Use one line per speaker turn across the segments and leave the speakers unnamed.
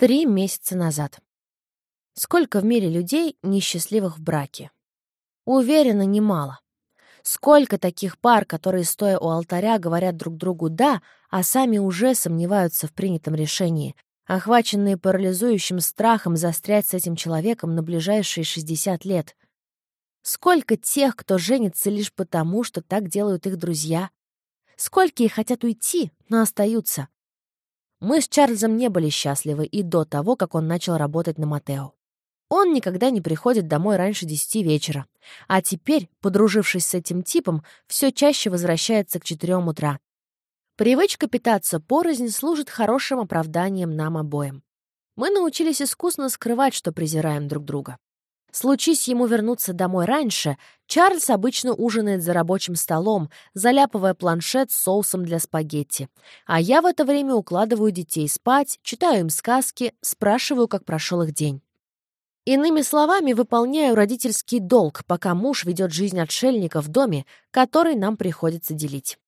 Три месяца назад. Сколько в мире людей несчастливых в браке? Уверена, немало. Сколько таких пар, которые, стоя у алтаря, говорят друг другу «да», а сами уже сомневаются в принятом решении, охваченные парализующим страхом застрять с этим человеком на ближайшие 60 лет. Сколько тех, кто женится лишь потому, что так делают их друзья. Сколько их хотят уйти, но остаются. Мы с Чарльзом не были счастливы и до того, как он начал работать на Матео. Он никогда не приходит домой раньше десяти вечера. А теперь, подружившись с этим типом, все чаще возвращается к четырем утра. Привычка питаться порознь служит хорошим оправданием нам обоим. Мы научились искусно скрывать, что презираем друг друга. Случись ему вернуться домой раньше, Чарльз обычно ужинает за рабочим столом, заляпывая планшет с соусом для спагетти. А я в это время укладываю детей спать, читаю им сказки, спрашиваю, как прошел их день. Иными словами, выполняю родительский долг, пока муж ведет жизнь отшельника в доме, который нам приходится делить.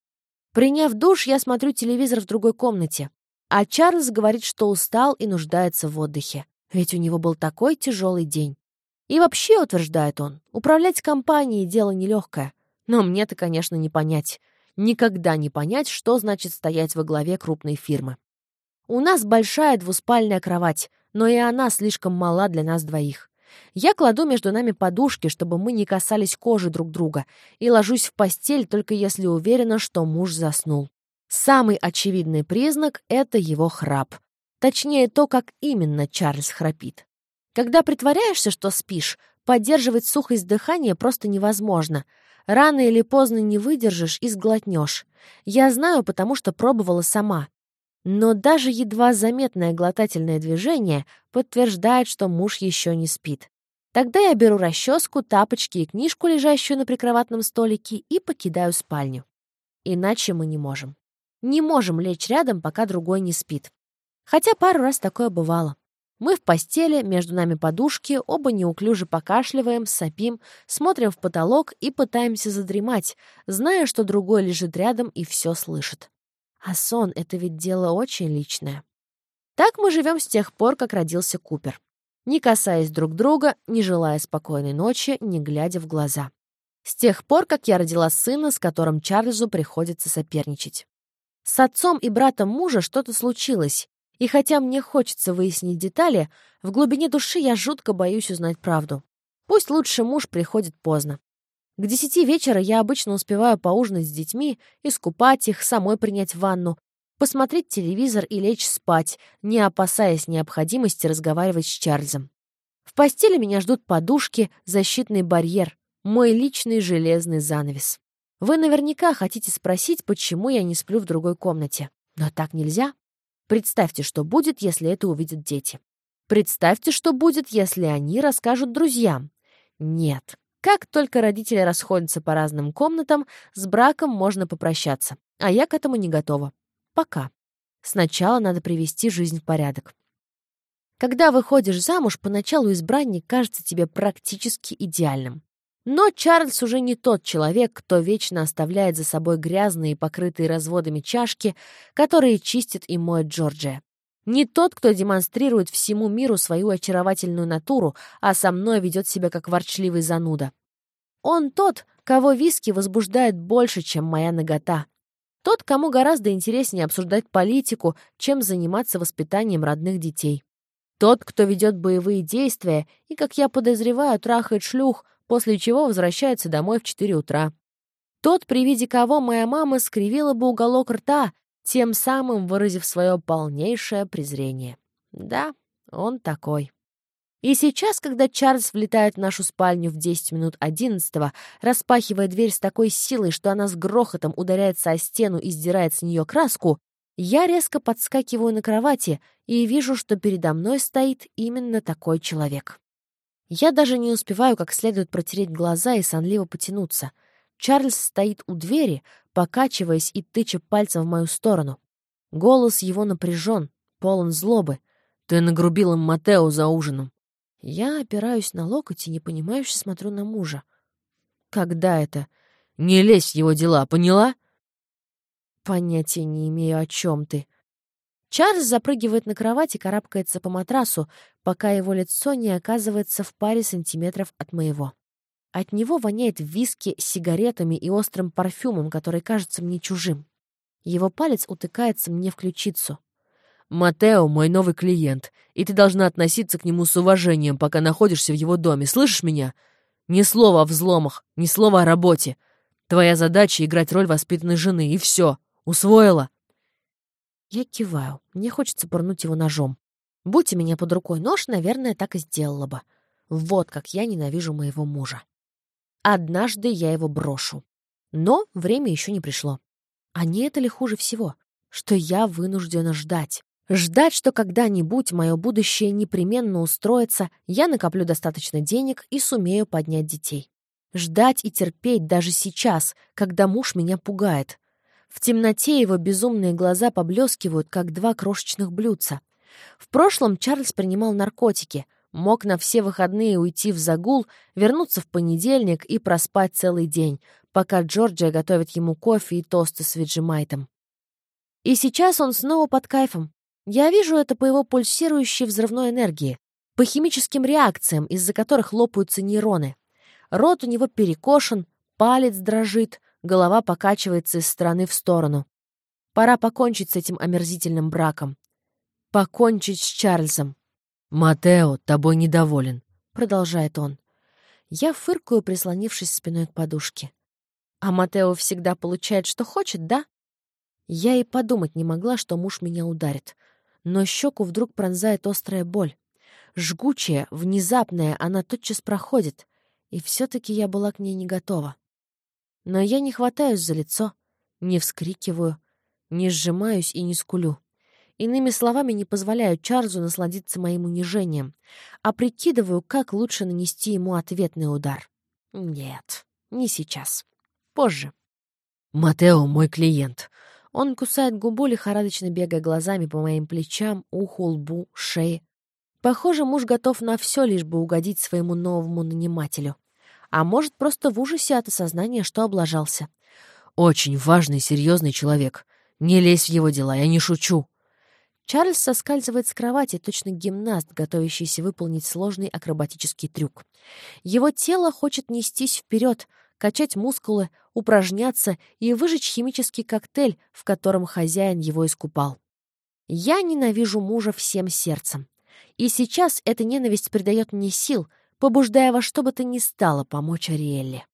Приняв душ, я смотрю телевизор в другой комнате, а Чарльз говорит, что устал и нуждается в отдыхе, ведь у него был такой тяжелый день. И вообще, утверждает он, управлять компанией — дело нелегкое. Но мне-то, конечно, не понять. Никогда не понять, что значит стоять во главе крупной фирмы. У нас большая двуспальная кровать, но и она слишком мала для нас двоих. Я кладу между нами подушки, чтобы мы не касались кожи друг друга, и ложусь в постель, только если уверена, что муж заснул. Самый очевидный признак — это его храп. Точнее, то, как именно Чарльз храпит. Когда притворяешься, что спишь, поддерживать сухость дыхания просто невозможно. Рано или поздно не выдержишь и сглотнешь. Я знаю, потому что пробовала сама. Но даже едва заметное глотательное движение подтверждает, что муж еще не спит. Тогда я беру расческу, тапочки и книжку, лежащую на прикроватном столике, и покидаю спальню. Иначе мы не можем. Не можем лечь рядом, пока другой не спит. Хотя пару раз такое бывало. Мы в постели, между нами подушки, оба неуклюже покашливаем, сопим, смотрим в потолок и пытаемся задремать, зная, что другой лежит рядом и все слышит. А сон — это ведь дело очень личное. Так мы живем с тех пор, как родился Купер. Не касаясь друг друга, не желая спокойной ночи, не глядя в глаза. С тех пор, как я родила сына, с которым Чарльзу приходится соперничать. С отцом и братом мужа что-то случилось, и хотя мне хочется выяснить детали, в глубине души я жутко боюсь узнать правду. Пусть лучше муж приходит поздно. К десяти вечера я обычно успеваю поужинать с детьми, искупать их, самой принять ванну, посмотреть телевизор и лечь спать, не опасаясь необходимости разговаривать с Чарльзом. В постели меня ждут подушки, защитный барьер, мой личный железный занавес. Вы наверняка хотите спросить, почему я не сплю в другой комнате. Но так нельзя. Представьте, что будет, если это увидят дети. Представьте, что будет, если они расскажут друзьям. Нет. Как только родители расходятся по разным комнатам, с браком можно попрощаться. А я к этому не готова. Пока. Сначала надо привести жизнь в порядок. Когда выходишь замуж, поначалу избранник кажется тебе практически идеальным. Но Чарльз уже не тот человек, кто вечно оставляет за собой грязные, покрытые разводами чашки, которые чистит и моет Джорджия. Не тот, кто демонстрирует всему миру свою очаровательную натуру, а со мной ведет себя как ворчливый зануда. Он тот, кого виски возбуждает больше, чем моя нагота. Тот, кому гораздо интереснее обсуждать политику, чем заниматься воспитанием родных детей. Тот, кто ведет боевые действия и, как я подозреваю, трахает шлюх, после чего возвращается домой в 4 утра. Тот, при виде кого моя мама скривила бы уголок рта, тем самым выразив свое полнейшее презрение. Да, он такой. И сейчас, когда Чарльз влетает в нашу спальню в 10 минут одиннадцатого, распахивая дверь с такой силой, что она с грохотом ударяется о стену и сдирает с нее краску, я резко подскакиваю на кровати и вижу, что передо мной стоит именно такой человек. Я даже не успеваю как следует протереть глаза и сонливо потянуться. Чарльз стоит у двери, покачиваясь и тыча пальцем в мою сторону. Голос его напряжен, полон злобы. «Ты нагрубил им Матео за ужином». Я опираюсь на локоть и непонимающе смотрю на мужа. «Когда это?» «Не лезь в его дела, поняла?» «Понятия не имею, о чем ты». Чарльз запрыгивает на кровать и карабкается по матрасу, пока его лицо не оказывается в паре сантиметров от моего. От него воняет виски, сигаретами и острым парфюмом, который кажется мне чужим. Его палец утыкается мне в ключицу.
«Матео — мой новый клиент, и ты должна относиться к нему с уважением, пока находишься в его доме. Слышишь меня? Ни слова о взломах, ни слова о работе. Твоя задача — играть роль воспитанной жены, и все. Усвоила?»
Я киваю. Мне хочется пырнуть его ножом. Будь у меня под рукой нож, наверное, так и сделала бы. Вот как я ненавижу моего мужа. Однажды я его брошу. Но время еще не пришло. А не это ли хуже всего? Что я вынуждена ждать. Ждать, что когда-нибудь мое будущее непременно устроится, я накоплю достаточно денег и сумею поднять детей. Ждать и терпеть даже сейчас, когда муж меня пугает, в темноте его безумные глаза поблескивают, как два крошечных блюдца. В прошлом Чарльз принимал наркотики, мог на все выходные уйти в загул, вернуться в понедельник и проспать целый день, пока Джорджия готовит ему кофе и тосты с виджимайтом. И сейчас он снова под кайфом. Я вижу это по его пульсирующей взрывной энергии, по химическим реакциям, из-за которых лопаются нейроны. Рот у него перекошен, палец дрожит — Голова покачивается из стороны в сторону. Пора покончить с этим омерзительным браком. Покончить с Чарльзом.
«Матео тобой недоволен», —
продолжает он. Я фыркаю, прислонившись спиной к подушке. А Матео всегда получает, что хочет, да? Я и подумать не могла, что муж меня ударит. Но щеку вдруг пронзает острая боль. Жгучая, внезапная, она тотчас проходит. И все-таки я была к ней не готова. Но я не хватаюсь за лицо, не вскрикиваю, не сжимаюсь и не скулю. Иными словами, не позволяю Чарльзу насладиться моим унижением, а прикидываю, как лучше нанести ему ответный удар. Нет, не сейчас. Позже.
«Матео — мой клиент».
Он кусает губу, лихорадочно бегая глазами по моим плечам, уху, лбу, шее. Похоже, муж готов на все, лишь бы угодить своему новому нанимателю а может, просто в ужасе от осознания, что облажался.
«Очень важный, серьезный человек. Не лезь в его дела, я не шучу».
Чарльз соскальзывает с кровати, точно гимнаст, готовящийся выполнить сложный акробатический трюк. Его тело хочет нестись вперед, качать мускулы, упражняться и выжечь химический коктейль, в котором хозяин его искупал. Я ненавижу мужа всем сердцем. И сейчас эта ненависть придает мне сил — побуждая во что бы то ни стало помочь Ариэлле.